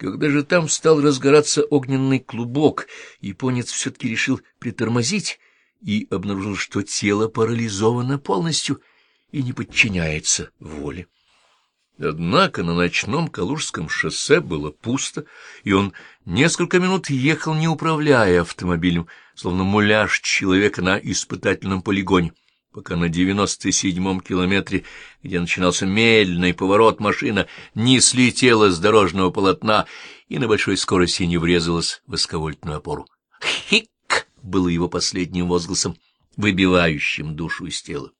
Когда же там стал разгораться огненный клубок, японец все-таки решил притормозить и обнаружил, что тело парализовано полностью и не подчиняется воле. Однако на ночном Калужском шоссе было пусто, и он несколько минут ехал, не управляя автомобилем, словно муляж человека на испытательном полигоне пока на девяносто седьмом километре, где начинался медленный поворот, машина не слетела с дорожного полотна и на большой скорости не врезалась в высоковольтную опору. «Хик!» — было его последним возгласом, выбивающим душу из тела.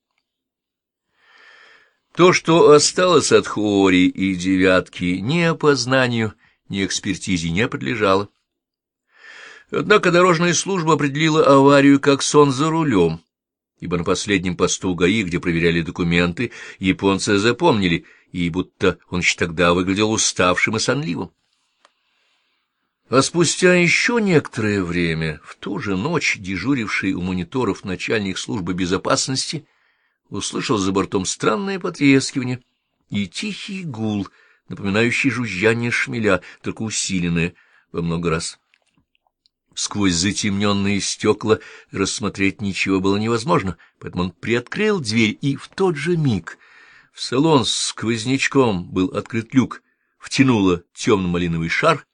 То, что осталось от Хори и девятки, ни опознанию, ни экспертизе не подлежало. Однако дорожная служба определила аварию как сон за рулем ибо на последнем посту ГАИ, где проверяли документы, японцы запомнили, и будто он еще тогда выглядел уставшим и сонливым. А спустя еще некоторое время, в ту же ночь, дежуривший у мониторов начальник службы безопасности услышал за бортом странное потрескивание и тихий гул, напоминающий жужжание шмеля, только усиленное во много раз. Сквозь затемненные стекла рассмотреть ничего было невозможно, поэтому он приоткрыл дверь, и в тот же миг в салон с сквознячком был открыт люк, втянуло темно-малиновый шар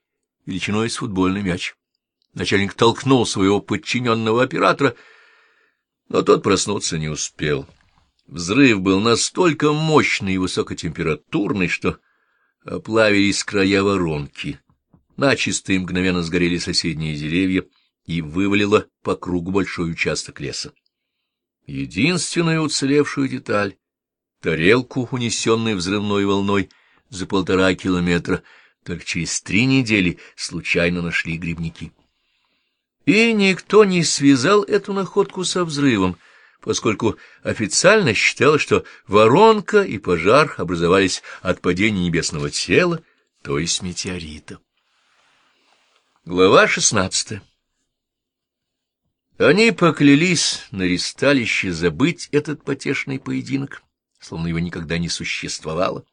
величиной с футбольный мяч. Начальник толкнул своего подчиненного оператора, но тот проснуться не успел. Взрыв был настолько мощный и высокотемпературный, что оплавились края воронки — начисто и мгновенно сгорели соседние деревья и вывалило по кругу большой участок леса. Единственную уцелевшую деталь — тарелку, унесенную взрывной волной за полтора километра, только через три недели случайно нашли грибники. И никто не связал эту находку со взрывом, поскольку официально считалось, что воронка и пожар образовались от падения небесного тела, то есть метеорита. Глава шестнадцатая Они поклялись на ристалище забыть этот потешный поединок, словно его никогда не существовало.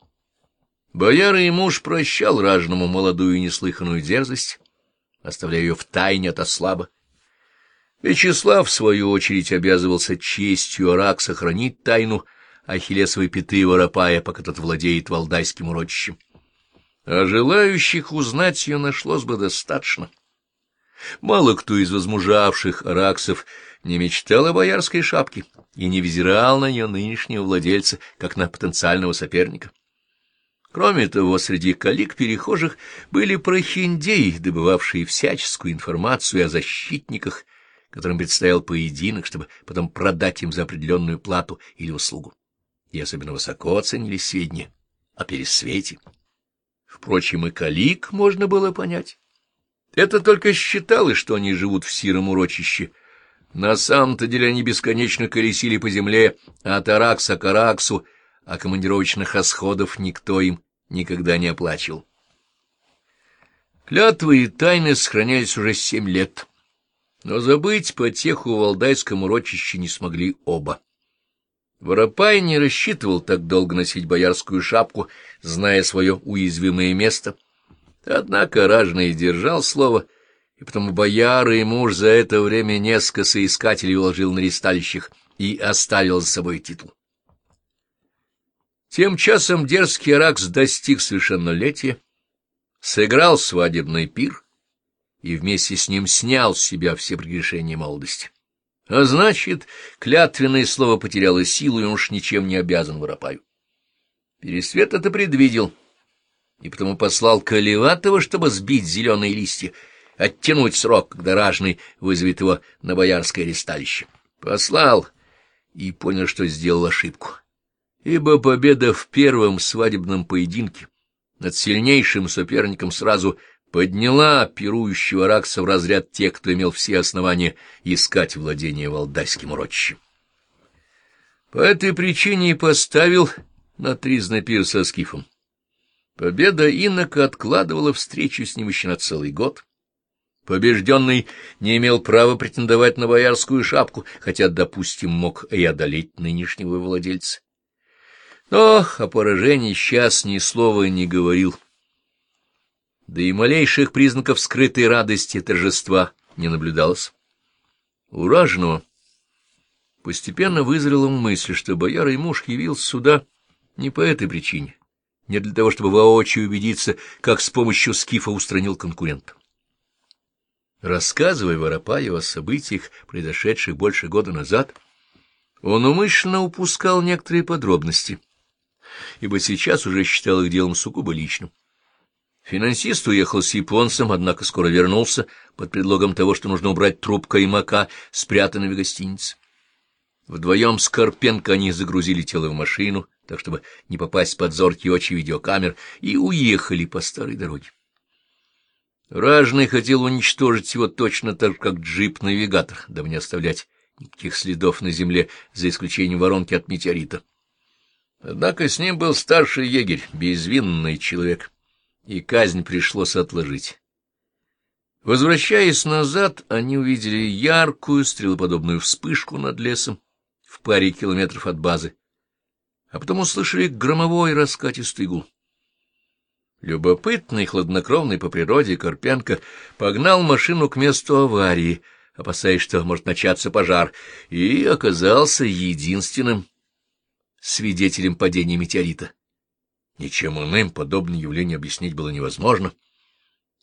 Бояра и муж прощал ражному молодую и неслыханную дерзость, оставляя ее в тайне от ослаба. Вячеслав, в свою очередь, обязывался честью Арак сохранить тайну Ахиллесовой пяты Воропая, пока тот владеет валдайским урочищем а желающих узнать ее нашлось бы достаточно. Мало кто из возмужавших араксов не мечтал о боярской шапке и не взирал на нее нынешнего владельца, как на потенциального соперника. Кроме того, среди калик-перехожих были прохиндеи, добывавшие всяческую информацию о защитниках, которым предстоял поединок, чтобы потом продать им за определенную плату или услугу. И особенно высоко оценили сведения о пересвете. Впрочем, и калик можно было понять. Это только считалось, что они живут в сиром урочище. На самом-то деле они бесконечно колесили по земле от Аракса к Араксу, а командировочных расходов никто им никогда не оплачивал. Клятвы и тайны сохранялись уже семь лет, но забыть потеху в Валдайском урочище не смогли оба. Воропай не рассчитывал так долго носить боярскую шапку, зная свое уязвимое место. Однако ражный держал слово, и потому бояры и муж за это время несколько соискателей уложил на ресталищах и оставил за собой титул. Тем часом дерзкий Аракс достиг совершеннолетия, сыграл свадебный пир и вместе с ним снял с себя все прегрешения молодости. А значит, клятвенное слово потеряло силу, и он уж ничем не обязан Воропаю. Пересвет это предвидел, и потому послал Колеватого, чтобы сбить зеленые листья, оттянуть срок, когда ражный вызовет его на боярское ресталище. Послал и понял, что сделал ошибку. Ибо победа в первом свадебном поединке над сильнейшим соперником сразу подняла пирующего Ракса в разряд тех, кто имел все основания искать владение Валдайским урочищем. По этой причине и поставил на тризна пир со Скифом. Победа инока откладывала встречу с ним еще на целый год. Побежденный не имел права претендовать на боярскую шапку, хотя, допустим, мог и одолеть нынешнего владельца. Но о поражении сейчас ни слова не говорил, да и малейших признаков скрытой радости торжества не наблюдалось. У постепенно вызрела мысль, что бояр и муж явился сюда не по этой причине, не для того, чтобы воочию убедиться, как с помощью скифа устранил конкурента. Рассказывая Воропаеву о событиях, произошедших больше года назад, он умышленно упускал некоторые подробности, ибо сейчас уже считал их делом сугубо личным. Финансист уехал с японцем, однако скоро вернулся под предлогом того, что нужно убрать труп Каймака, спрятанный в гостинице. Вдвоем с Карпенко они загрузили тело в машину, так чтобы не попасть под зоркие очи видеокамер, и уехали по старой дороге. Ражный хотел уничтожить его точно так, как джип-навигатор, дабы не оставлять никаких следов на земле, за исключением воронки от метеорита. Однако с ним был старший егерь, безвинный человек, и казнь пришлось отложить. Возвращаясь назад, они увидели яркую стрелоподобную вспышку над лесом в паре километров от базы, а потом услышали громовой раскатистый гул. Любопытный, хладнокровный по природе Карпенко погнал машину к месту аварии, опасаясь, что может начаться пожар, и оказался единственным свидетелем падения метеорита. Ничем иным подобное явление объяснить было невозможно.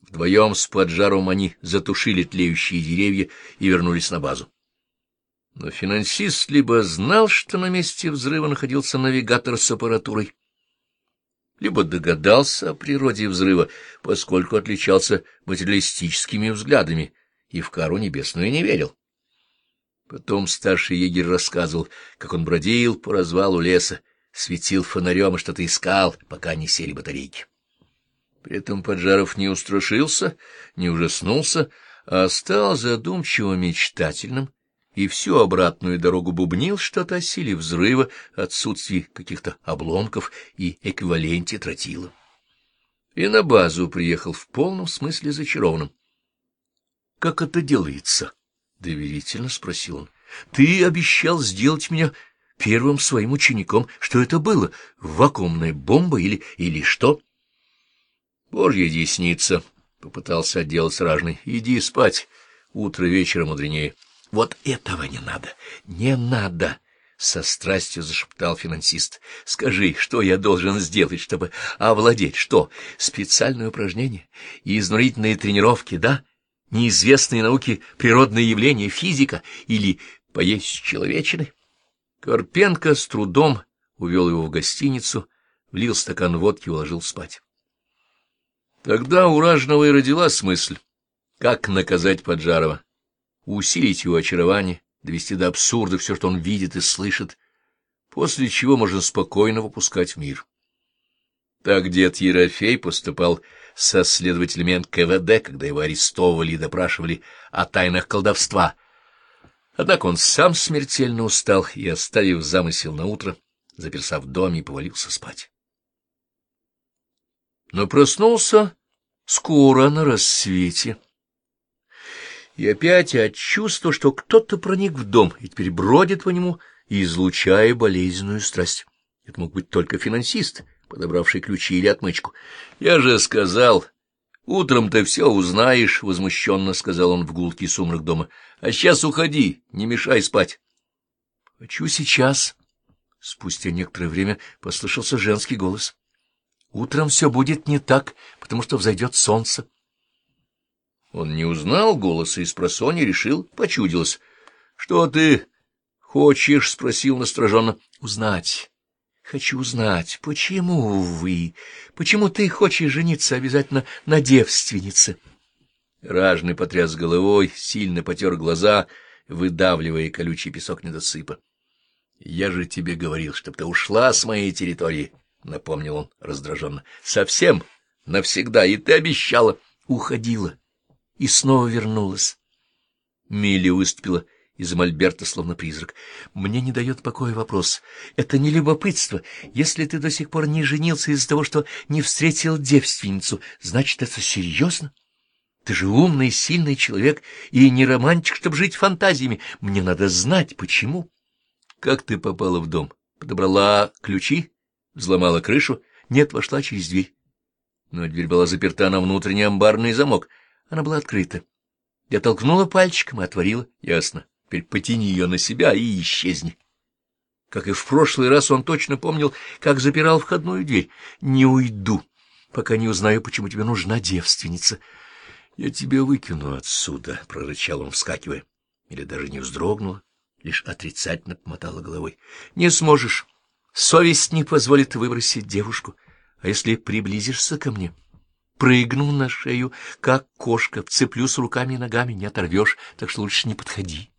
Вдвоем с поджаром они затушили тлеющие деревья и вернулись на базу. Но финансист либо знал, что на месте взрыва находился навигатор с аппаратурой, либо догадался о природе взрыва, поскольку отличался материалистическими взглядами и в кару небесную не верил. Потом старший егерь рассказывал, как он бродил по развалу леса, светил фонарем и что-то искал, пока не сели батарейки. При этом Поджаров не устрашился, не ужаснулся, а стал задумчиво мечтательным и всю обратную дорогу бубнил что-то о силе взрыва, отсутствии каких-то обломков и эквиваленте тротила. И на базу приехал в полном смысле зачарованным. — Как это делается? — доверительно спросил он. — Ты обещал сделать меня первым своим учеником. Что это было? Вакуумная бомба или, или что? — Божья десница, — попытался отделаться ражный. — Иди спать. Утро вечера мудренее. — вот этого не надо, не надо! — со страстью зашептал финансист. — Скажи, что я должен сделать, чтобы овладеть? Что, специальное упражнение? И изнурительные тренировки, да? Неизвестные науки природные явления, физика или поесть человечины? Карпенко с трудом увел его в гостиницу, влил стакан водки и уложил спать. Тогда у Ражного и родилась мысль, как наказать Поджарова усилить его очарование, довести до абсурда все, что он видит и слышит, после чего можно спокойно выпускать в мир. Так дед Ерофей поступал со следователями НКВД, когда его арестовывали и допрашивали о тайнах колдовства. Однако он сам смертельно устал и, оставив замысел на утро, заперся в доме и повалился спать. Но проснулся скоро на рассвете и опять от чувства, что кто-то проник в дом и теперь бродит по нему, излучая болезненную страсть. Это мог быть только финансист, подобравший ключи или отмычку. — Я же сказал, утром ты все узнаешь, — возмущенно сказал он в гулкий сумрак дома. — А сейчас уходи, не мешай спать. — Хочу сейчас. Спустя некоторое время послышался женский голос. — Утром все будет не так, потому что взойдет солнце. Он не узнал голоса и спросонья решил, почудилось. — Что ты хочешь? — спросил настороженно. — Узнать. Хочу узнать, почему вы, почему ты хочешь жениться обязательно на девственнице? Ражный потряс головой, сильно потер глаза, выдавливая колючий песок недосыпа. — Я же тебе говорил, чтоб ты ушла с моей территории, — напомнил он раздраженно. — Совсем, навсегда, и ты обещала. Уходила и снова вернулась. Милли выступила из мольберта, словно призрак. Мне не дает покоя вопрос. Это не любопытство. Если ты до сих пор не женился из-за того, что не встретил девственницу, значит, это серьезно? Ты же умный, сильный человек и не романтик, чтобы жить фантазиями. Мне надо знать, почему. Как ты попала в дом? Подобрала ключи? Взломала крышу? Нет, вошла через дверь. но дверь была заперта на внутренний амбарный замок. Она была открыта. Я толкнула пальчиком и отворила. Ясно. Теперь потяни ее на себя и исчезни. Как и в прошлый раз, он точно помнил, как запирал входную дверь. «Не уйду, пока не узнаю, почему тебе нужна девственница». «Я тебя выкину отсюда», — прорычал он, вскакивая. Или даже не вздрогнула, лишь отрицательно помотала головой. «Не сможешь. Совесть не позволит выбросить девушку. А если приблизишься ко мне, прыгну на шею, как кошка, вцеплюсь руками и ногами, не оторвешь, так что лучше не подходи».